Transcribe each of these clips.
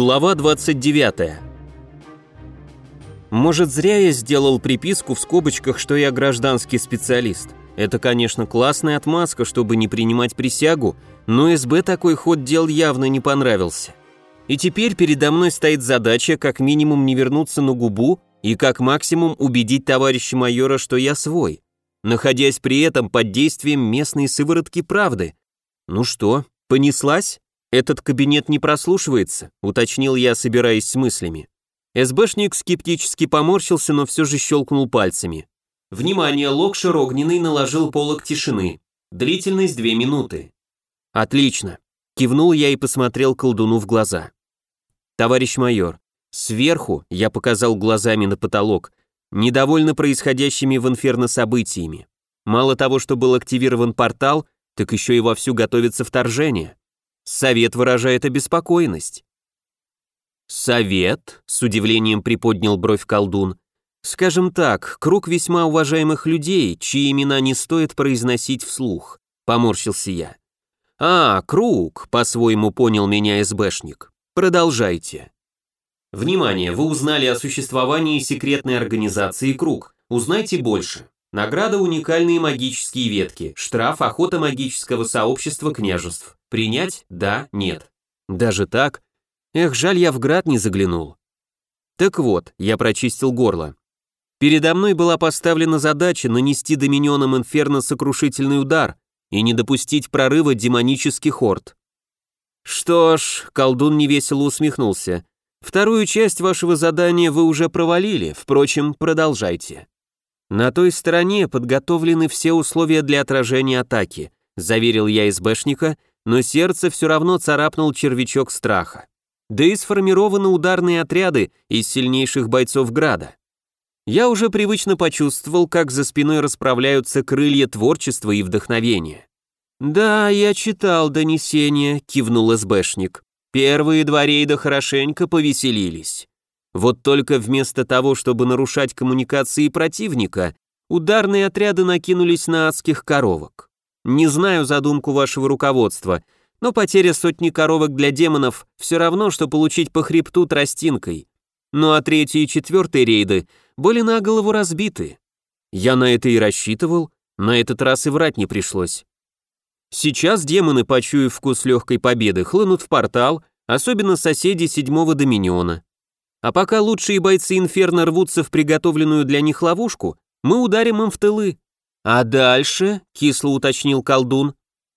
Глава 29. Может, зря я сделал приписку в скобочках, что я гражданский специалист. Это, конечно, классная отмазка, чтобы не принимать присягу, но СБ такой ход дел явно не понравился. И теперь передо мной стоит задача как минимум не вернуться на губу и как максимум убедить товарища майора, что я свой, находясь при этом под действием местной сыворотки правды. Ну что, понеслась? «Этот кабинет не прослушивается», — уточнил я, собираясь с мыслями. СБшник скептически поморщился, но все же щелкнул пальцами. «Внимание, Локшер Огненный наложил полок тишины. Длительность две минуты». «Отлично», — кивнул я и посмотрел колдуну в глаза. «Товарищ майор, сверху, я показал глазами на потолок, недовольны происходящими в инферно событиями. Мало того, что был активирован портал, так еще и вовсю готовится вторжение. Совет выражает обеспокоенность. Совет? С удивлением приподнял бровь колдун. Скажем так, круг весьма уважаемых людей, чьи имена не стоит произносить вслух. Поморщился я. А, круг, по-своему понял меня СБшник. Продолжайте. Внимание, вы узнали о существовании секретной организации «Круг». Узнайте больше. Награда уникальные магические ветки, штраф охота магического сообщества княжеств. Принять? Да, нет. Даже так? Эх, жаль, я в град не заглянул. Так вот, я прочистил горло. Передо мной была поставлена задача нанести доминионам Инферно сокрушительный удар и не допустить прорыва демонических орд. Что ж, колдун невесело усмехнулся. Вторую часть вашего задания вы уже провалили, впрочем, продолжайте. На той стороне подготовлены все условия для отражения атаки, заверил я СБшника, но сердце все равно царапнул червячок страха. Да и сформированы ударные отряды из сильнейших бойцов Града. Я уже привычно почувствовал, как за спиной расправляются крылья творчества и вдохновения. «Да, я читал донесение», — кивнул СБшник. «Первые два рейда хорошенько повеселились. Вот только вместо того, чтобы нарушать коммуникации противника, ударные отряды накинулись на адских коровок. Не знаю задумку вашего руководства, но потеря сотни коровок для демонов все равно, что получить по хребту тростинкой. Ну а третий и четвертый рейды были на голову разбиты. Я на это и рассчитывал, на этот раз и врать не пришлось. Сейчас демоны, почуяв вкус легкой победы, хлынут в портал, особенно соседи седьмого доминиона. А пока лучшие бойцы Инферно рвутся в приготовленную для них ловушку, мы ударим им в тылы. А дальше, кисло уточнил колдун,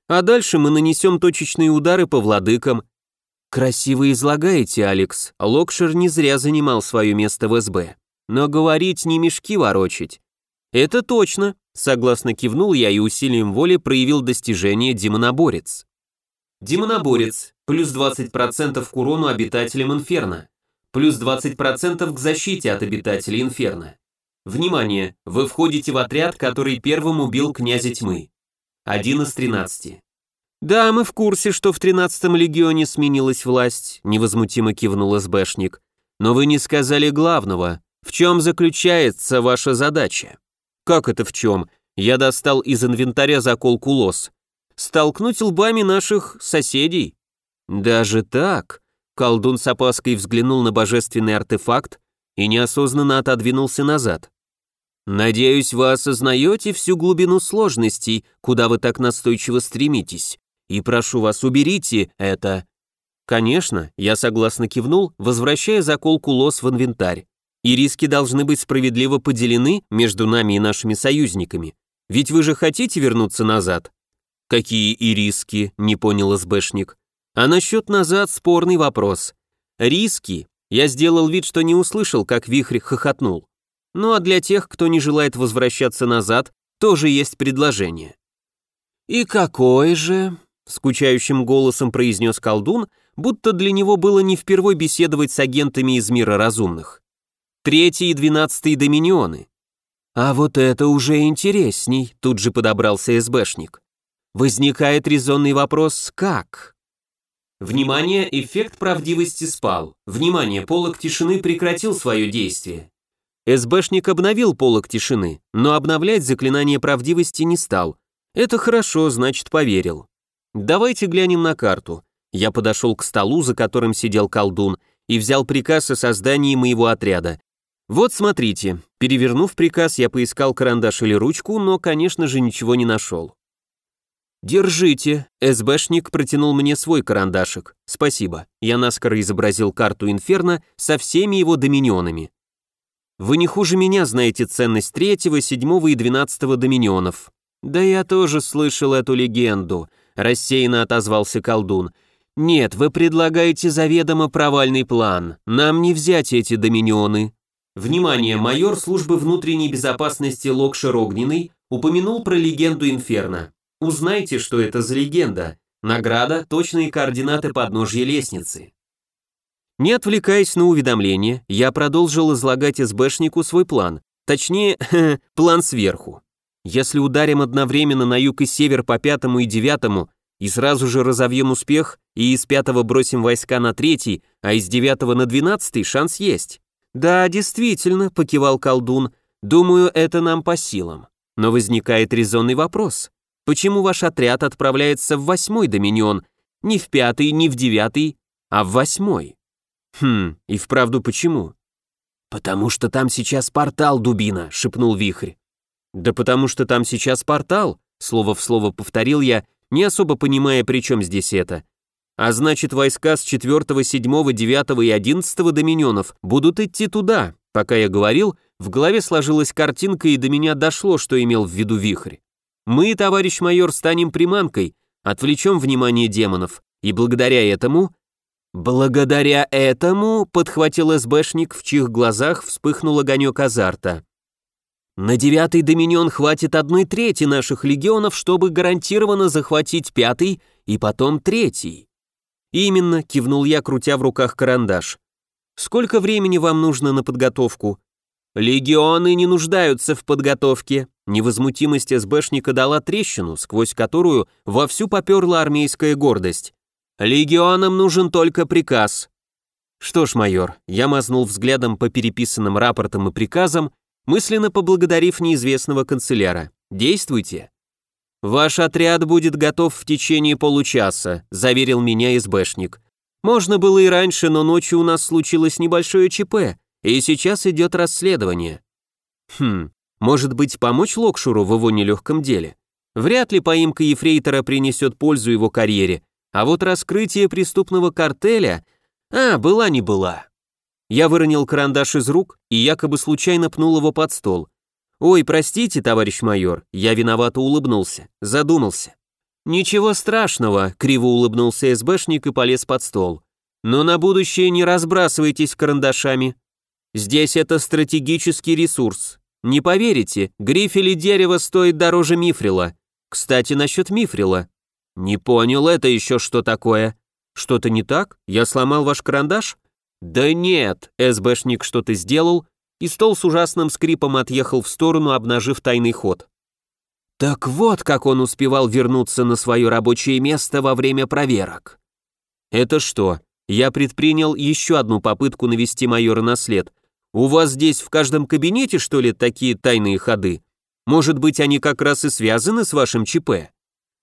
а дальше мы нанесем точечные удары по владыкам. Красиво излагаете, Алекс. Локшер не зря занимал свое место в СБ. Но говорить не мешки ворочить. Это точно, согласно кивнул я и усилием воли проявил достижение демоноборец. Демоноборец, плюс 20% к урону обитателям Инферно плюс 20% к защите от обитателей Инферно. Внимание, вы входите в отряд, который первым убил князя тьмы. Один из 13. Да, мы в курсе, что в 13-м легионе сменилась власть, невозмутимо кивнул СБшник. Но вы не сказали главного. В чем заключается ваша задача? Как это в чем? Я достал из инвентаря заколку лос. Столкнуть лбами наших соседей. Даже так? Колдун с опаской взглянул на божественный артефакт и неосознанно отодвинулся назад. «Надеюсь, вы осознаете всю глубину сложностей, куда вы так настойчиво стремитесь, и прошу вас, уберите это». «Конечно», я согласно кивнул, возвращая заколку лос в инвентарь. «И риски должны быть справедливо поделены между нами и нашими союзниками. Ведь вы же хотите вернуться назад?» «Какие и риски?» — не понял СБшник. А насчет назад спорный вопрос. Риски. Я сделал вид, что не услышал, как вихрь хохотнул. Ну а для тех, кто не желает возвращаться назад, тоже есть предложение. «И какой же?» — скучающим голосом произнес колдун, будто для него было не впервой беседовать с агентами из мира разумных. Третий и двенадцатый доминионы. А вот это уже интересней, тут же подобрался СБшник. Возникает резонный вопрос «как?». Внимание, эффект правдивости спал. Внимание, полок тишины прекратил свое действие. СБшник обновил полок тишины, но обновлять заклинание правдивости не стал. Это хорошо, значит, поверил. Давайте глянем на карту. Я подошел к столу, за которым сидел колдун, и взял приказ о создании моего отряда. Вот смотрите, перевернув приказ, я поискал карандаш или ручку, но, конечно же, ничего не нашел. «Держите», — СБшник протянул мне свой карандашик. «Спасибо». Я наскоро изобразил карту Инферно со всеми его доминионами. «Вы не хуже меня знаете ценность третьего, седьмого и двенадцатого доминионов». «Да я тоже слышал эту легенду», — рассеянно отозвался колдун. «Нет, вы предлагаете заведомо провальный план. Нам не взять эти доминионы». Внимание, майор службы внутренней безопасности Локшер Огненный упомянул про легенду Инферно. Узнайте, что это за легенда. Награда – точные координаты подножья лестницы. Не отвлекаясь на уведомление, я продолжил излагать СБшнику свой план. Точнее, план сверху. Если ударим одновременно на юг и север по пятому и девятому, и сразу же разовьем успех, и из пятого бросим войска на третий, а из девятого на двенадцатый, шанс есть. Да, действительно, покивал колдун, думаю, это нам по силам. Но возникает резонный вопрос. Почему ваш отряд отправляется в восьмой доминион, не в пятый, не в девятый, а в восьмой? Хм, и вправду почему? Потому что там сейчас портал, дубина, шепнул вихрь. Да потому что там сейчас портал, слово в слово повторил я, не особо понимая, при чем здесь это. А значит, войска с 4, 7, 9 и 11 доминионов будут идти туда. Пока я говорил, в голове сложилась картинка, и до меня дошло, что имел в виду вихрь. Мы, товарищ майор, станем приманкой, отвлечем внимание демонов, и благодаря этому... Благодаря этому, подхватил СБшник, в чьих глазах вспыхнул огонек азарта. На девятый доминион хватит одной трети наших легионов, чтобы гарантированно захватить пятый и потом третий. Именно, кивнул я, крутя в руках карандаш. Сколько времени вам нужно на подготовку? Легионы не нуждаются в подготовке. Невозмутимость СБшника дала трещину, сквозь которую вовсю поперла армейская гордость. Легионам нужен только приказ. Что ж, майор, я мазнул взглядом по переписанным рапортам и приказам, мысленно поблагодарив неизвестного канцеляра. Действуйте. Ваш отряд будет готов в течение получаса, заверил меня СБшник. Можно было и раньше, но ночью у нас случилось небольшое ЧП, и сейчас идет расследование. Хм, может быть, помочь Локшуру в его нелегком деле? Вряд ли поимка Ефрейтора принесет пользу его карьере, а вот раскрытие преступного картеля... А, была не была. Я выронил карандаш из рук и якобы случайно пнул его под стол. «Ой, простите, товарищ майор», я виновато улыбнулся, задумался. «Ничего страшного», — криво улыбнулся СБшник и полез под стол. «Но на будущее не разбрасывайтесь карандашами. Здесь это стратегический ресурс. Не поверите, грифель дерево стоит дороже мифрила. Кстати, насчет мифрила. Не понял, это еще что такое? Что-то не так? Я сломал ваш карандаш? Да нет, СБшник что-то сделал, и стол с ужасным скрипом отъехал в сторону, обнажив тайный ход. Так вот, как он успевал вернуться на свое рабочее место во время проверок. Это что, я предпринял еще одну попытку навести майора на след, у вас здесь в каждом кабинете, что ли, такие тайные ходы? Может быть, они как раз и связаны с вашим ЧП?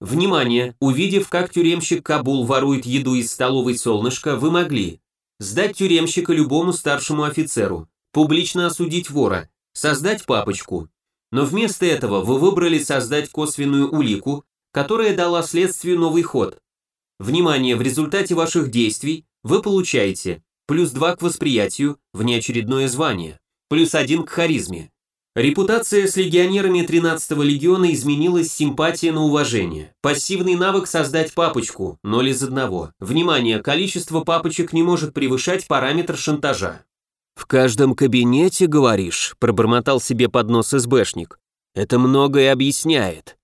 Внимание! Увидев, как тюремщик Кабул ворует еду из столовой «Солнышко», вы могли сдать тюремщика любому старшему офицеру, публично осудить вора, создать папочку. Но вместо этого вы выбрали создать косвенную улику, которая дала следствию новый ход. Внимание, в результате ваших действий вы получаете плюс 2 к восприятию, внеочередное звание, плюс 1 к харизме. Репутация с легионерами 13-го легиона изменилась симпатия на уважение. Пассивный навык создать папочку, 0 из 1. Внимание, количество папочек не может превышать параметр шантажа. «В каждом кабинете, говоришь?» – пробормотал себе под нос СБшник. «Это многое объясняет».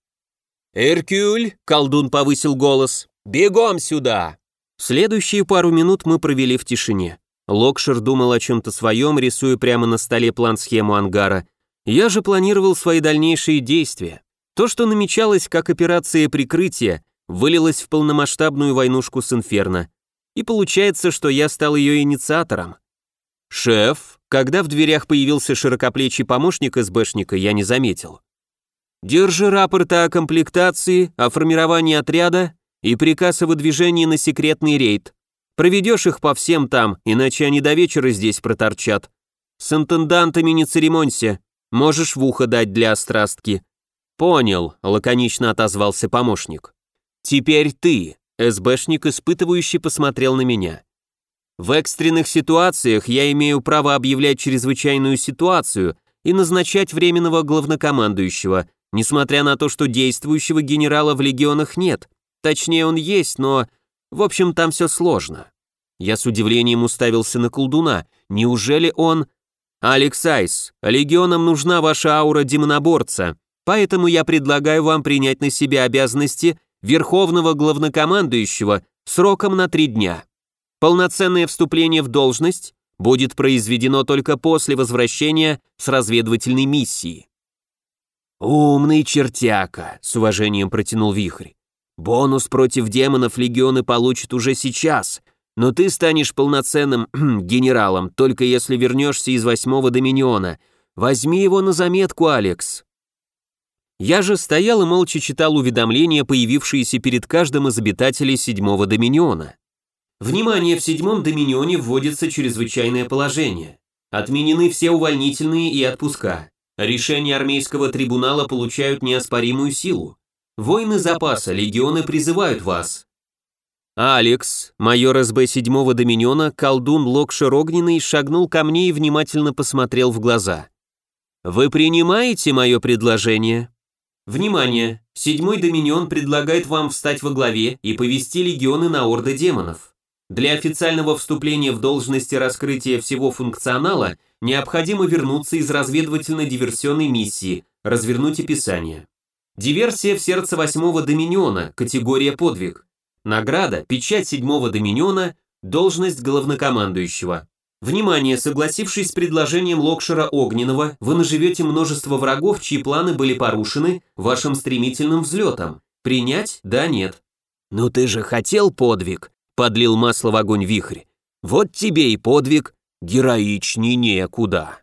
«Эркюль!» – колдун повысил голос. «Бегом сюда!» Следующие пару минут мы провели в тишине. Локшер думал о чем-то своем, рисуя прямо на столе план-схему ангара. Я же планировал свои дальнейшие действия. То, что намечалось как операция прикрытия, вылилось в полномасштабную войнушку с Инферно. И получается, что я стал ее инициатором. «Шеф», когда в дверях появился широкоплечий помощник СБшника, я не заметил. «Держи рапорты о комплектации, о формировании отряда и приказ о выдвижении на секретный рейд. Проведешь их по всем там, иначе они до вечера здесь проторчат. С интендантами не церемонься, можешь в ухо дать для острастки». «Понял», — лаконично отозвался помощник. «Теперь ты», — СБшник испытывающе посмотрел на меня. «В экстренных ситуациях я имею право объявлять чрезвычайную ситуацию и назначать временного главнокомандующего, несмотря на то, что действующего генерала в легионах нет. Точнее, он есть, но... В общем, там все сложно». Я с удивлением уставился на колдуна. Неужели он... «Алекс Айс, легионам нужна ваша аура демоноборца, поэтому я предлагаю вам принять на себя обязанности верховного главнокомандующего сроком на три дня. Полноценное вступление в должность будет произведено только после возвращения с разведывательной миссии». «Умный чертяка», — с уважением протянул Вихрь. «Бонус против демонов легионы получат уже сейчас, но ты станешь полноценным генералом, только если вернешься из восьмого доминиона. Возьми его на заметку, Алекс». Я же стоял и молча читал уведомления, появившиеся перед каждым из обитателей седьмого доминиона. Внимание, в седьмом доминионе вводится чрезвычайное положение. Отменены все увольнительные и отпуска. Решения армейского трибунала получают неоспоримую силу. Воины запаса, легионы призывают вас. Алекс, майор СБ седьмого доминиона, колдун Локшер Огненный, шагнул ко мне и внимательно посмотрел в глаза. «Вы принимаете мое предложение?» «Внимание! Седьмой доминион предлагает вам встать во главе и повести легионы на орды демонов. Для официального вступления в должности раскрытия всего функционала необходимо вернуться из разведывательно-диверсионной миссии, развернуть описание. Диверсия в сердце восьмого доминиона, категория подвиг. Награда, печать седьмого доминиона, должность главнокомандующего. Внимание, согласившись с предложением Локшера Огненного, вы наживете множество врагов, чьи планы были порушены вашим стремительным взлетом. Принять? Да, нет. «Ну ты же хотел подвиг», — подлил масло в огонь вихрь. «Вот тебе и подвиг, героичней некуда».